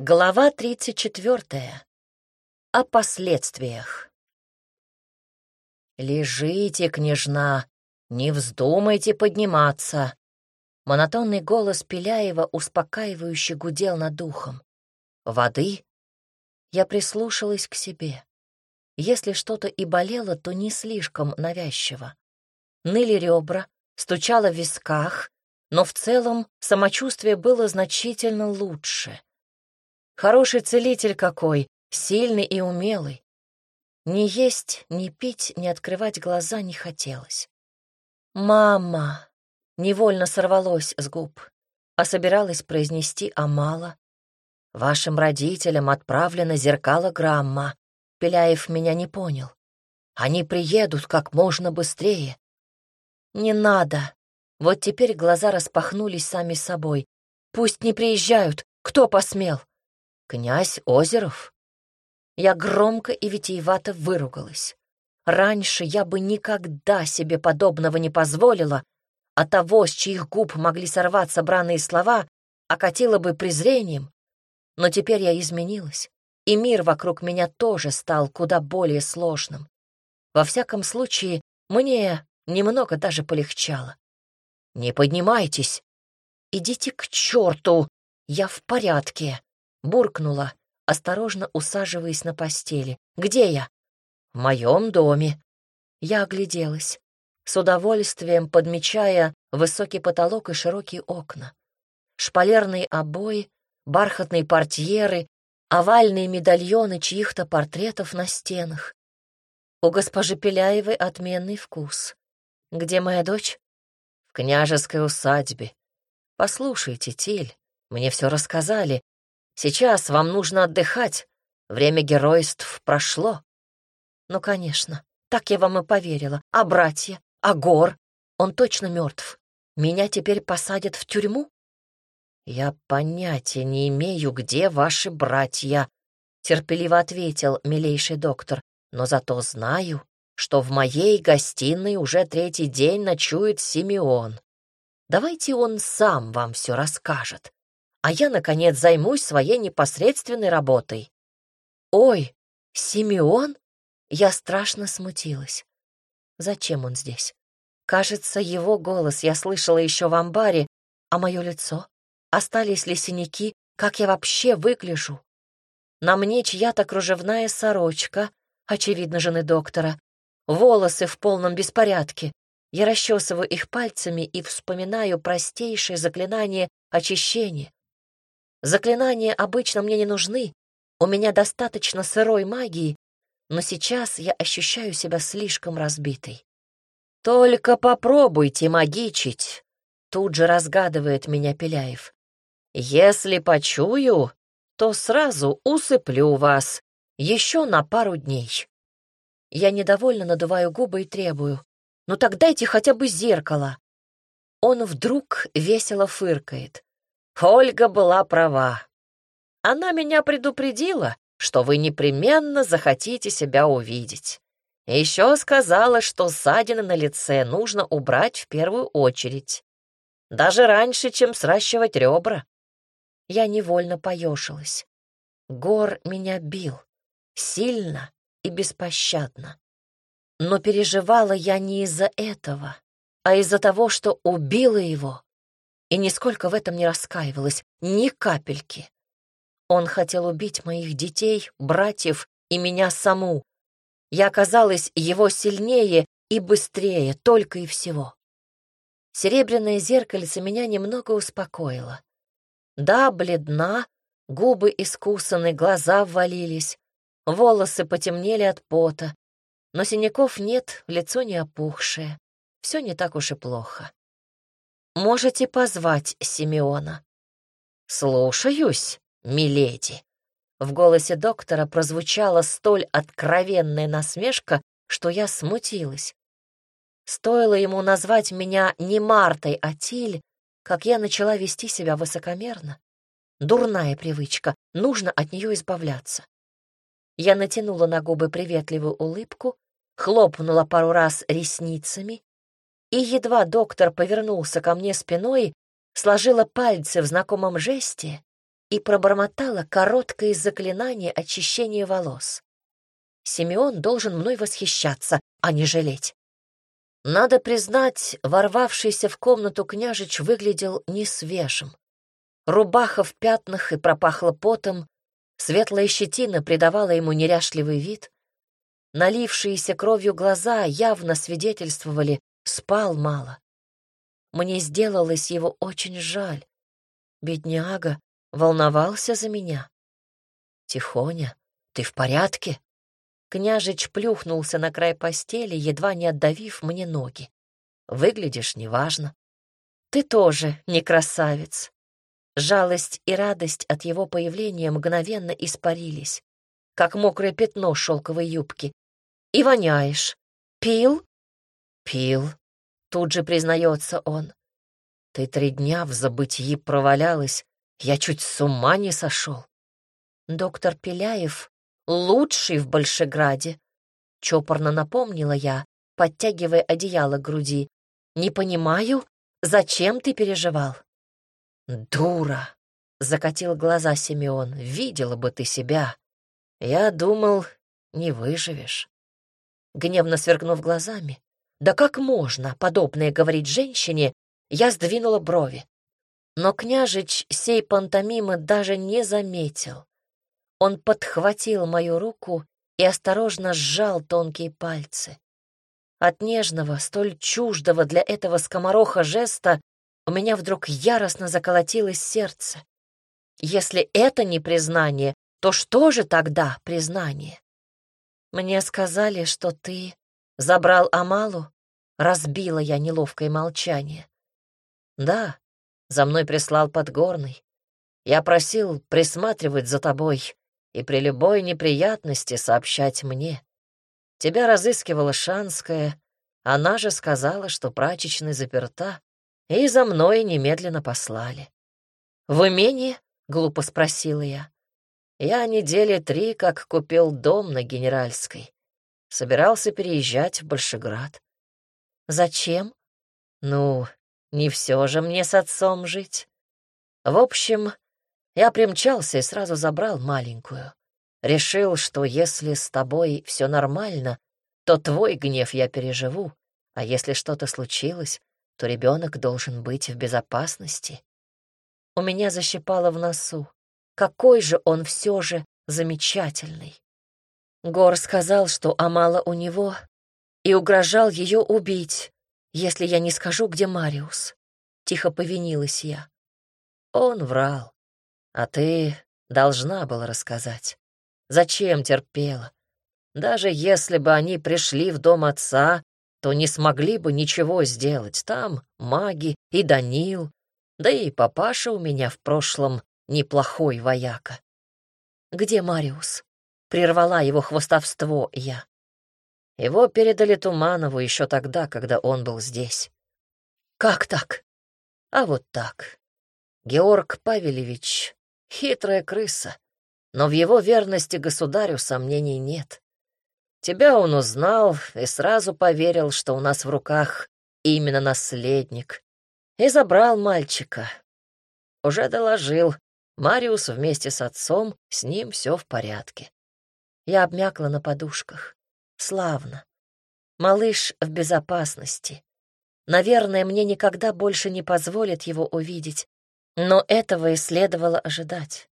Глава 34. О последствиях. «Лежите, княжна, не вздумайте подниматься!» Монотонный голос Пеляева успокаивающе гудел над духом. «Воды?» Я прислушалась к себе. Если что-то и болело, то не слишком навязчиво. Ныли ребра, стучало в висках, но в целом самочувствие было значительно лучше. Хороший целитель какой, сильный и умелый. Ни есть, ни пить, ни открывать глаза не хотелось. «Мама!» — невольно сорвалось с губ, а собиралась произнести Амала. «Вашим родителям отправлена зеркалограмма». Пеляев меня не понял. «Они приедут как можно быстрее». «Не надо!» Вот теперь глаза распахнулись сами собой. «Пусть не приезжают! Кто посмел?» «Князь Озеров?» Я громко и витиевато выругалась. Раньше я бы никогда себе подобного не позволила, а того, с чьих губ могли сорваться бранные слова, окатила бы презрением. Но теперь я изменилась, и мир вокруг меня тоже стал куда более сложным. Во всяком случае, мне немного даже полегчало. «Не поднимайтесь!» «Идите к черту! Я в порядке!» Буркнула, осторожно усаживаясь на постели. «Где я?» «В моем доме». Я огляделась, с удовольствием подмечая высокий потолок и широкие окна. Шпалерные обои, бархатные портьеры, овальные медальоны чьих-то портретов на стенах. У госпожи Пеляевой отменный вкус. Где моя дочь? В княжеской усадьбе. Послушайте, Тиль, мне все рассказали, Сейчас вам нужно отдыхать. Время геройств прошло. Ну, конечно, так я вам и поверила. А братья? А Гор? Он точно мертв. Меня теперь посадят в тюрьму? Я понятия не имею, где ваши братья, терпеливо ответил милейший доктор, но зато знаю, что в моей гостиной уже третий день ночует Симеон. Давайте он сам вам все расскажет а я, наконец, займусь своей непосредственной работой. Ой, Симеон? Я страшно смутилась. Зачем он здесь? Кажется, его голос я слышала еще в амбаре, а мое лицо? Остались ли синяки? Как я вообще выгляжу? На мне чья-то кружевная сорочка, очевидно, жены доктора. Волосы в полном беспорядке. Я расчесываю их пальцами и вспоминаю простейшее заклинание очищения. Заклинания обычно мне не нужны, у меня достаточно сырой магии, но сейчас я ощущаю себя слишком разбитой. «Только попробуйте магичить», — тут же разгадывает меня Пеляев. «Если почую, то сразу усыплю вас еще на пару дней». Я недовольно надуваю губы и требую. «Ну так дайте хотя бы зеркало». Он вдруг весело фыркает. Ольга была права. Она меня предупредила, что вы непременно захотите себя увидеть. Еще сказала, что ссадины на лице нужно убрать в первую очередь. Даже раньше, чем сращивать ребра. Я невольно поешилась. Гор меня бил. Сильно и беспощадно. Но переживала я не из-за этого, а из-за того, что убила его и нисколько в этом не раскаивалась, ни капельки. Он хотел убить моих детей, братьев и меня саму. Я оказалась его сильнее и быстрее, только и всего. Серебряное зеркальце меня немного успокоило. Да, бледна, губы искусаны, глаза ввалились, волосы потемнели от пота, но синяков нет, лицо не опухшее. Все не так уж и плохо. Можете позвать Симеона». «Слушаюсь, миледи». В голосе доктора прозвучала столь откровенная насмешка, что я смутилась. Стоило ему назвать меня не Мартой, а Тиль, как я начала вести себя высокомерно. Дурная привычка, нужно от нее избавляться. Я натянула на губы приветливую улыбку, хлопнула пару раз ресницами, и едва доктор повернулся ко мне спиной, сложила пальцы в знакомом жесте, и пробормотала короткое заклинание очищения волос. Симеон должен мной восхищаться, а не жалеть. Надо признать, ворвавшийся в комнату княжич выглядел несвежим. Рубаха в пятнах и пропахла потом, светлая щетина придавала ему неряшливый вид. Налившиеся кровью глаза явно свидетельствовали, спал мало. Мне сделалось его очень жаль. Бедняга волновался за меня. «Тихоня, ты в порядке?» Княжич плюхнулся на край постели, едва не отдавив мне ноги. «Выглядишь неважно». «Ты тоже не красавец». Жалость и радость от его появления мгновенно испарились, как мокрое пятно шелковой юбки. «И воняешь. Пил?» «Пил», — тут же признается он. «Ты три дня в забытии провалялась, я чуть с ума не сошел». Доктор Пеляев лучший в Большеграде», — чопорно напомнила я, подтягивая одеяло к груди. «Не понимаю, зачем ты переживал?» «Дура!» — закатил глаза Симеон. «Видела бы ты себя. Я думал, не выживешь». Гневно сверкнув глазами, «Да как можно подобное говорить женщине?» Я сдвинула брови. Но княжич сей пантомимы даже не заметил. Он подхватил мою руку и осторожно сжал тонкие пальцы. От нежного, столь чуждого для этого скомороха жеста у меня вдруг яростно заколотилось сердце. Если это не признание, то что же тогда признание? Мне сказали, что ты забрал Амалу, разбила я неловкое молчание. Да, за мной прислал Подгорный. Я просил присматривать за тобой, и при любой неприятности сообщать мне. Тебя разыскивала Шанская, она же сказала, что прачечная заперта, и за мной немедленно послали. «В имение?» — глупо спросила я. «Я недели три как купил дом на Генеральской. Собирался переезжать в Большеград». «Зачем?» «Ну, не все же мне с отцом жить. В общем, я примчался и сразу забрал маленькую. Решил, что если с тобой все нормально, то твой гнев я переживу, а если что-то случилось, то ребенок должен быть в безопасности. У меня защипало в носу. Какой же он все же замечательный. Гор сказал, что Амала у него, и угрожал ее убить, если я не скажу, где Мариус. Тихо повинилась я. Он врал. А ты должна была рассказать. Зачем терпела? Даже если бы они пришли в дом отца, то не смогли бы ничего сделать. Там маги и Данил, да и папаша у меня в прошлом неплохой вояка. Где Мариус? Прервала его хвостовство я. Его передали Туманову еще тогда, когда он был здесь. Как так? А вот так. Георг Павелевич Хитрая крыса, но в его верности государю сомнений нет. Тебя он узнал и сразу поверил, что у нас в руках именно наследник, и забрал мальчика. Уже доложил, Мариус вместе с отцом, с ним все в порядке. Я обмякла на подушках. Славно. Малыш в безопасности. Наверное, мне никогда больше не позволят его увидеть, но этого и следовало ожидать.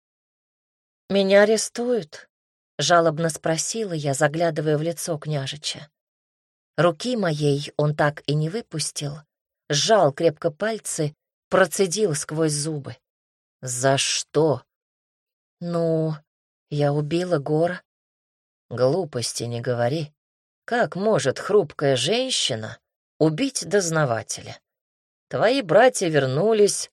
«Меня арестуют?» — жалобно спросила я, заглядывая в лицо княжича. Руки моей он так и не выпустил, сжал крепко пальцы, процедил сквозь зубы. «За что?» «Ну, я убила Гора». «Глупости не говори. Как может хрупкая женщина убить дознавателя? Твои братья вернулись,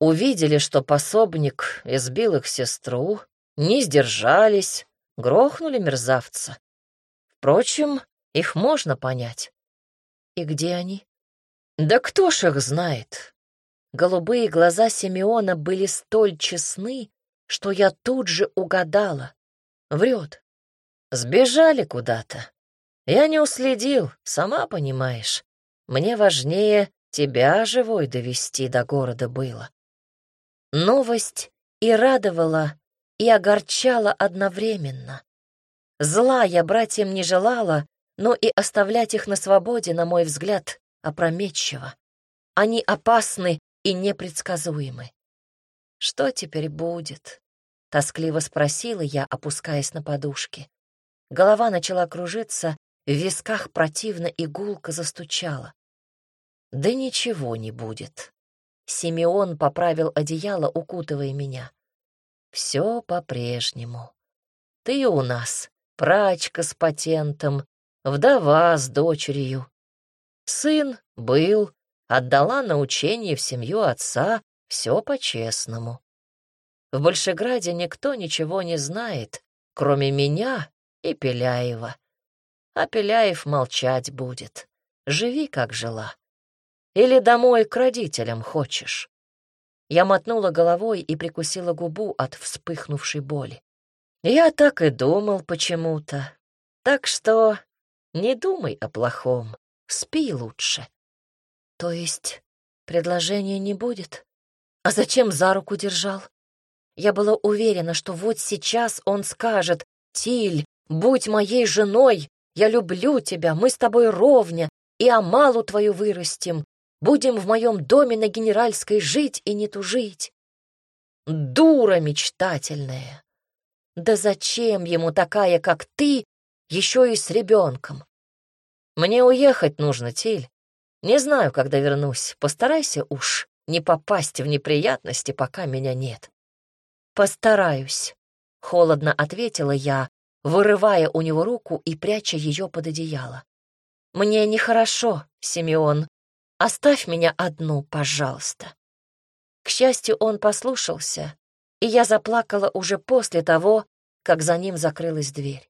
Увидели, что пособник избил их сестру, не сдержались, грохнули мерзавца. Впрочем, их можно понять. И где они? Да кто ж их знает? Голубые глаза Симеона были столь честны, что я тут же угадала. Врет. Сбежали куда-то. Я не уследил, сама понимаешь. Мне важнее тебя живой довести до города было. Новость и радовала, и огорчала одновременно. Зла я братьям не желала, но и оставлять их на свободе, на мой взгляд, опрометчиво. Они опасны и непредсказуемы. «Что теперь будет?» — тоскливо спросила я, опускаясь на подушки. Голова начала кружиться, в висках противно и гулко застучала. «Да ничего не будет». Симеон поправил одеяло, укутывая меня. «Все по-прежнему. Ты у нас прачка с патентом, вдова с дочерью. Сын был, отдала на учение в семью отца, все по-честному. В Большеграде никто ничего не знает, кроме меня и Пеляева. А Пеляев молчать будет. Живи, как жила. Или домой к родителям хочешь. Я мотнула головой и прикусила губу от вспыхнувшей боли. Я так и думал почему-то. Так что не думай о плохом, спи лучше. То есть предложения не будет? А зачем за руку держал? Я была уверена, что вот сейчас он скажет, «Тиль, будь моей женой, я люблю тебя, мы с тобой ровня, и Амалу твою вырастим, будем в моем доме на Генеральской жить и не тужить». Дура мечтательная! Да зачем ему такая, как ты, еще и с ребенком? Мне уехать нужно, Тиль. Не знаю, когда вернусь. Постарайся уж не попасть в неприятности, пока меня нет. Постараюсь, — холодно ответила я, вырывая у него руку и пряча ее под одеяло. Мне нехорошо, Симеон. Оставь меня одну, пожалуйста. К счастью, он послушался, и я заплакала уже после того, как за ним закрылась дверь.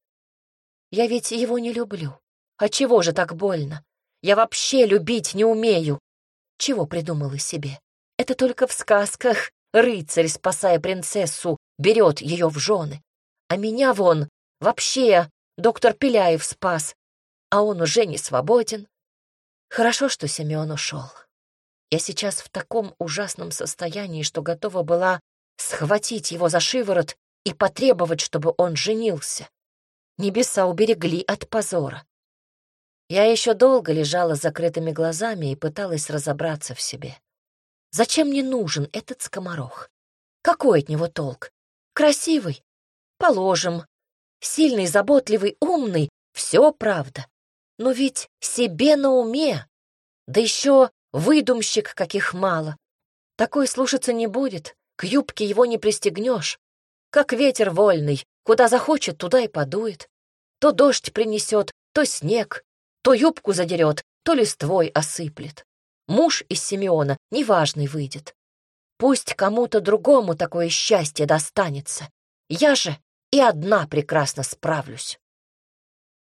Я ведь его не люблю. А чего же так больно? Я вообще любить не умею. Чего придумала себе? Это только в сказках рыцарь, спасая принцессу, берет ее в жены. А меня вон вообще доктор Пеляев спас, а он уже не свободен. Хорошо, что Семен ушел. Я сейчас в таком ужасном состоянии, что готова была схватить его за шиворот и потребовать, чтобы он женился. Небеса уберегли от позора. Я еще долго лежала с закрытыми глазами и пыталась разобраться в себе. Зачем мне нужен этот скоморох? Какой от него толк? Красивый? Положим. Сильный, заботливый, умный — все правда. Но ведь себе на уме. Да еще выдумщик, каких мало. Такой слушаться не будет, к юбке его не пристегнешь. Как ветер вольный, куда захочет, туда и подует. То дождь принесет, то снег, то юбку задерет, то листвой осыплет. Муж из Симеона неважный выйдет. Пусть кому-то другому такое счастье достанется. Я же и одна прекрасно справлюсь.